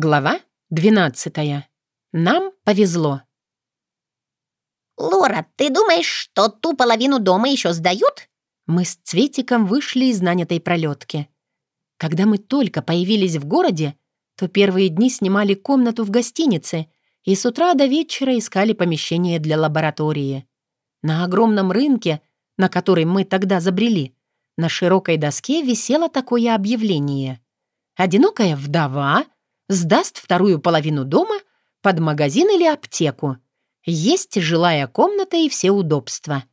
Глава 12. Нам повезло. «Лора, ты думаешь, что ту половину дома еще сдают?» Мы с Цветиком вышли из нанятой пролетки. Когда мы только появились в городе, то первые дни снимали комнату в гостинице и с утра до вечера искали помещение для лаборатории. На огромном рынке, на который мы тогда забрели, на широкой доске висело такое объявление. «Одинокая вдова», сдаст вторую половину дома под магазин или аптеку. Есть жилая комната и все удобства.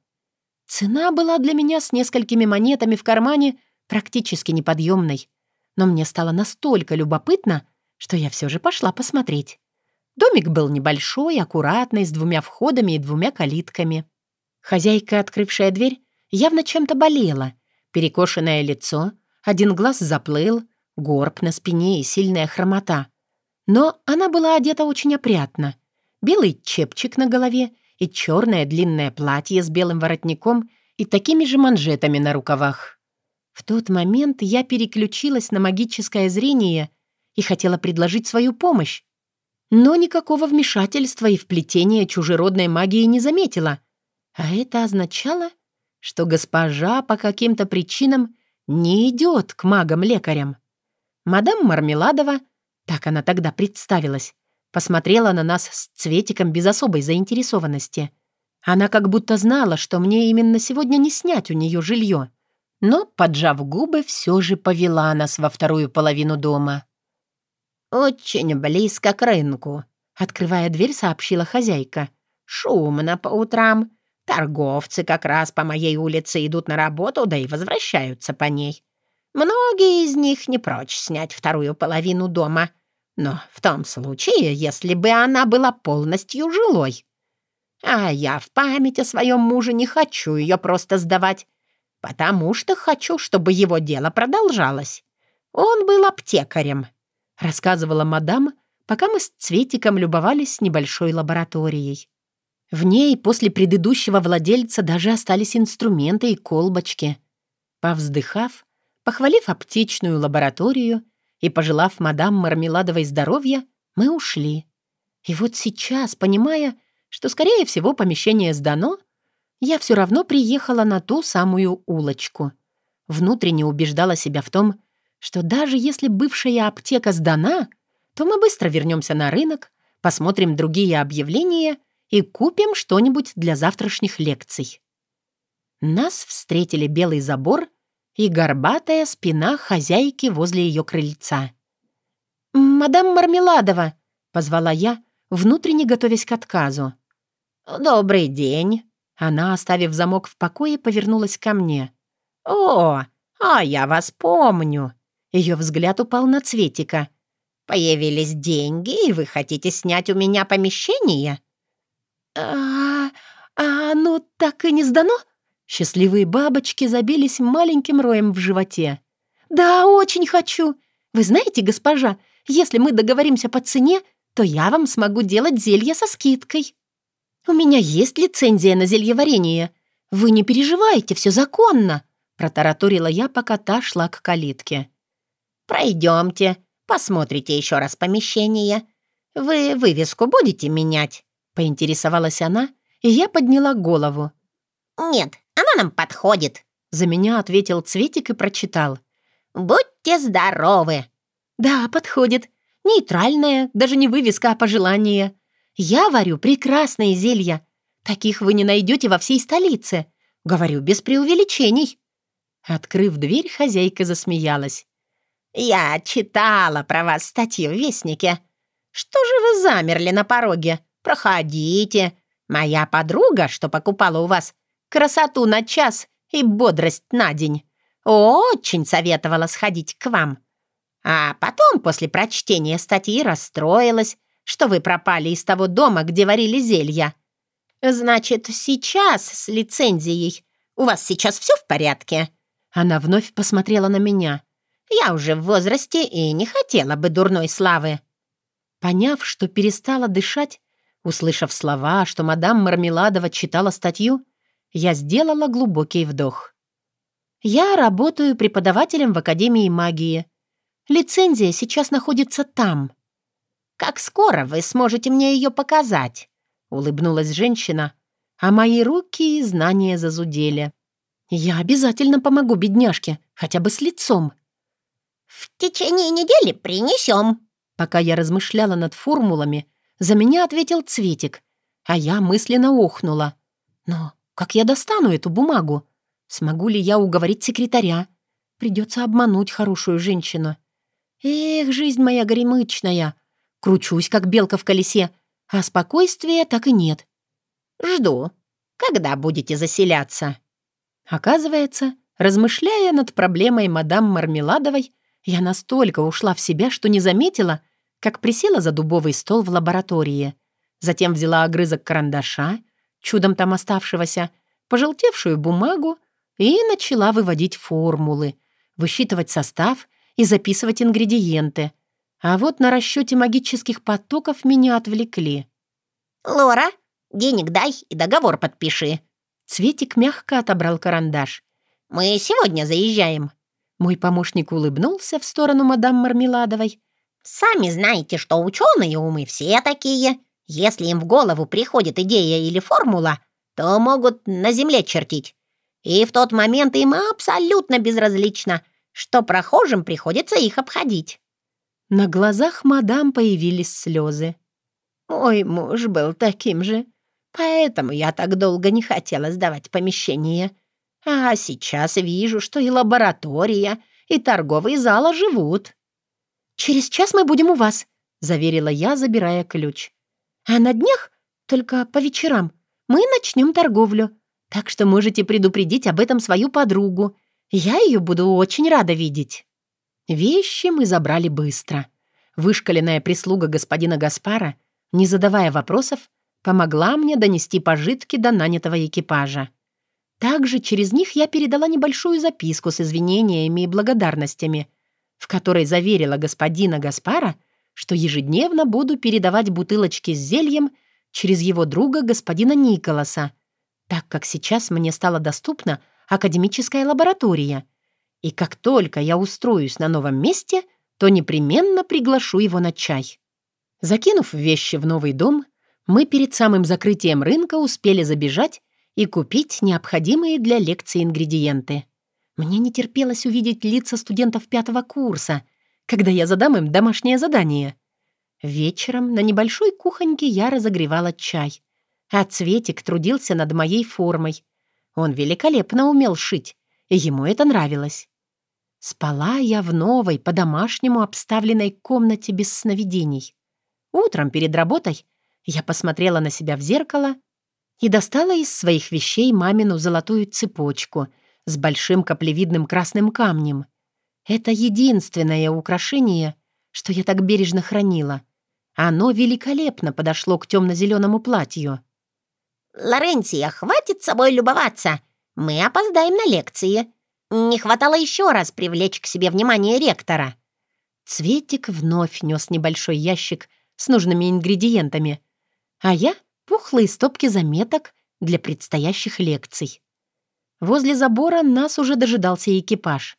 Цена была для меня с несколькими монетами в кармане практически неподъемной. Но мне стало настолько любопытно, что я все же пошла посмотреть. Домик был небольшой, аккуратный, с двумя входами и двумя калитками. Хозяйка, открывшая дверь, явно чем-то болела. Перекошенное лицо, один глаз заплыл — горб на спине и сильная хромота. Но она была одета очень опрятно. Белый чепчик на голове и черное длинное платье с белым воротником и такими же манжетами на рукавах. В тот момент я переключилась на магическое зрение и хотела предложить свою помощь. Но никакого вмешательства и вплетения чужеродной магии не заметила. А это означало, что госпожа по каким-то причинам не идет к магам-лекарям. Мадам Мармеладова, так она тогда представилась, посмотрела на нас с Цветиком без особой заинтересованности. Она как будто знала, что мне именно сегодня не снять у нее жилье, но, поджав губы, все же повела нас во вторую половину дома. «Очень близко к рынку», — открывая дверь, сообщила хозяйка. «Шумно по утрам. Торговцы как раз по моей улице идут на работу, да и возвращаются по ней. Многие из них не прочь снять вторую половину дома, но в том случае, если бы она была полностью жилой. А я в память о своем муже не хочу ее просто сдавать, потому что хочу, чтобы его дело продолжалось. Он был аптекарем, — рассказывала мадам, пока мы с Цветиком любовались небольшой лабораторией. В ней после предыдущего владельца даже остались инструменты и колбочки. Повздыхав, Похвалив аптечную лабораторию и пожелав мадам Мармеладовой здоровья, мы ушли. И вот сейчас, понимая, что, скорее всего, помещение сдано, я все равно приехала на ту самую улочку. Внутренне убеждала себя в том, что даже если бывшая аптека сдана, то мы быстро вернемся на рынок, посмотрим другие объявления и купим что-нибудь для завтрашних лекций. Нас встретили белый забор и горбатая спина хозяйки возле ее крыльца. «Мадам Мармеладова!» — позвала я, внутренне готовясь к отказу. «Добрый день!» Она, оставив замок в покое, повернулась ко мне. «О, а я вас помню!» Ее взгляд упал на Цветика. «Появились деньги, и вы хотите снять у меня помещение?» «А, а ну так и не сдано?» Счастливые бабочки забились маленьким роем в животе. «Да, очень хочу. Вы знаете, госпожа, если мы договоримся по цене, то я вам смогу делать зелье со скидкой. У меня есть лицензия на зельеварение. Вы не переживайте, все законно», — протараторила я, пока та шла к калитке. «Пройдемте, посмотрите еще раз помещение. Вы вывеску будете менять?» — поинтересовалась она, и я подняла голову. «Нет, она нам подходит», — за меня ответил Цветик и прочитал. «Будьте здоровы!» «Да, подходит. Нейтральная, даже не вывеска, а пожелание. Я варю прекрасные зелья. Таких вы не найдете во всей столице. Говорю без преувеличений». Открыв дверь, хозяйка засмеялась. «Я читала про вас статью в Вестнике. Что же вы замерли на пороге? Проходите. Моя подруга, что покупала у вас, красоту на час и бодрость на день. Очень советовала сходить к вам. А потом, после прочтения статьи, расстроилась, что вы пропали из того дома, где варили зелья. Значит, сейчас с лицензией. У вас сейчас все в порядке?» Она вновь посмотрела на меня. «Я уже в возрасте и не хотела бы дурной славы». Поняв, что перестала дышать, услышав слова, что мадам Мармеладова читала статью, я сделала глубокий вдох. Я работаю преподавателем в Академии магии. Лицензия сейчас находится там. как скоро вы сможете мне ее показать?» — улыбнулась женщина, а мои руки и знания зазудели. «Я обязательно помогу бедняжке, хотя бы с лицом». «В течение недели принесем». Пока я размышляла над формулами, за меня ответил Цветик, а я мысленно охнула. «Но как я достану эту бумагу? Смогу ли я уговорить секретаря? Придется обмануть хорошую женщину. Эх, жизнь моя горемычная. Кручусь, как белка в колесе, а спокойствия так и нет. Жду. Когда будете заселяться?» Оказывается, размышляя над проблемой мадам Мармеладовой, я настолько ушла в себя, что не заметила, как присела за дубовый стол в лаборатории. Затем взяла огрызок карандаша, чудом там оставшегося, пожелтевшую бумагу и начала выводить формулы, высчитывать состав и записывать ингредиенты. А вот на расчете магических потоков меня отвлекли. «Лора, денег дай и договор подпиши». Цветик мягко отобрал карандаш. «Мы сегодня заезжаем». Мой помощник улыбнулся в сторону мадам Мармеладовой. «Сами знаете, что ученые умы все такие. Если им в голову приходит идея или формула, то могут на земле чертить. И в тот момент им абсолютно безразлично, что прохожим приходится их обходить». На глазах мадам появились слезы. «Мой муж был таким же, поэтому я так долго не хотела сдавать помещение. А сейчас вижу, что и лаборатория, и торговый зал оживут». «Через час мы будем у вас», — заверила я, забирая ключ. «А на днях, только по вечерам, мы начнем торговлю, так что можете предупредить об этом свою подругу. Я ее буду очень рада видеть». Вещи мы забрали быстро. Вышкаленная прислуга господина Гаспара, не задавая вопросов, помогла мне донести пожитки до нанятого экипажа. Также через них я передала небольшую записку с извинениями и благодарностями, в которой заверила господина Гаспара, что ежедневно буду передавать бутылочки с зельем через его друга господина Николаса, так как сейчас мне стала доступна академическая лаборатория. И как только я устроюсь на новом месте, то непременно приглашу его на чай. Закинув вещи в новый дом, мы перед самым закрытием рынка успели забежать и купить необходимые для лекции ингредиенты. Мне не терпелось увидеть лица студентов пятого курса, когда я задам им домашнее задание. Вечером на небольшой кухоньке я разогревала чай, а Цветик трудился над моей формой. Он великолепно умел шить, и ему это нравилось. Спала я в новой, по-домашнему обставленной комнате без сновидений. Утром перед работой я посмотрела на себя в зеркало и достала из своих вещей мамину золотую цепочку с большим каплевидным красным камнем. Это единственное украшение, что я так бережно хранила. Оно великолепно подошло к темно-зеленому платью. «Лоренция, хватит собой любоваться. Мы опоздаем на лекции. Не хватало еще раз привлечь к себе внимание ректора». Цветик вновь нес небольшой ящик с нужными ингредиентами, а я — пухлые стопки заметок для предстоящих лекций. Возле забора нас уже дожидался экипаж.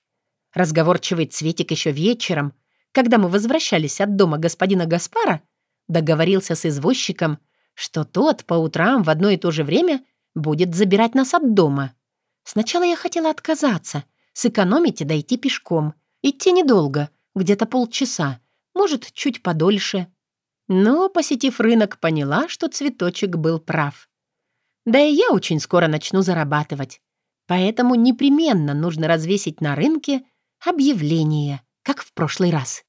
Разговорчивый Цветик еще вечером, когда мы возвращались от дома господина Гаспара, договорился с извозчиком, что тот по утрам в одно и то же время будет забирать нас от дома. Сначала я хотела отказаться, сэкономить и дойти пешком. Идти недолго, где-то полчаса, может, чуть подольше. Но, посетив рынок, поняла, что цветочек был прав. Да и я очень скоро начну зарабатывать. Поэтому непременно нужно развесить на рынке объявление, как в прошлый раз.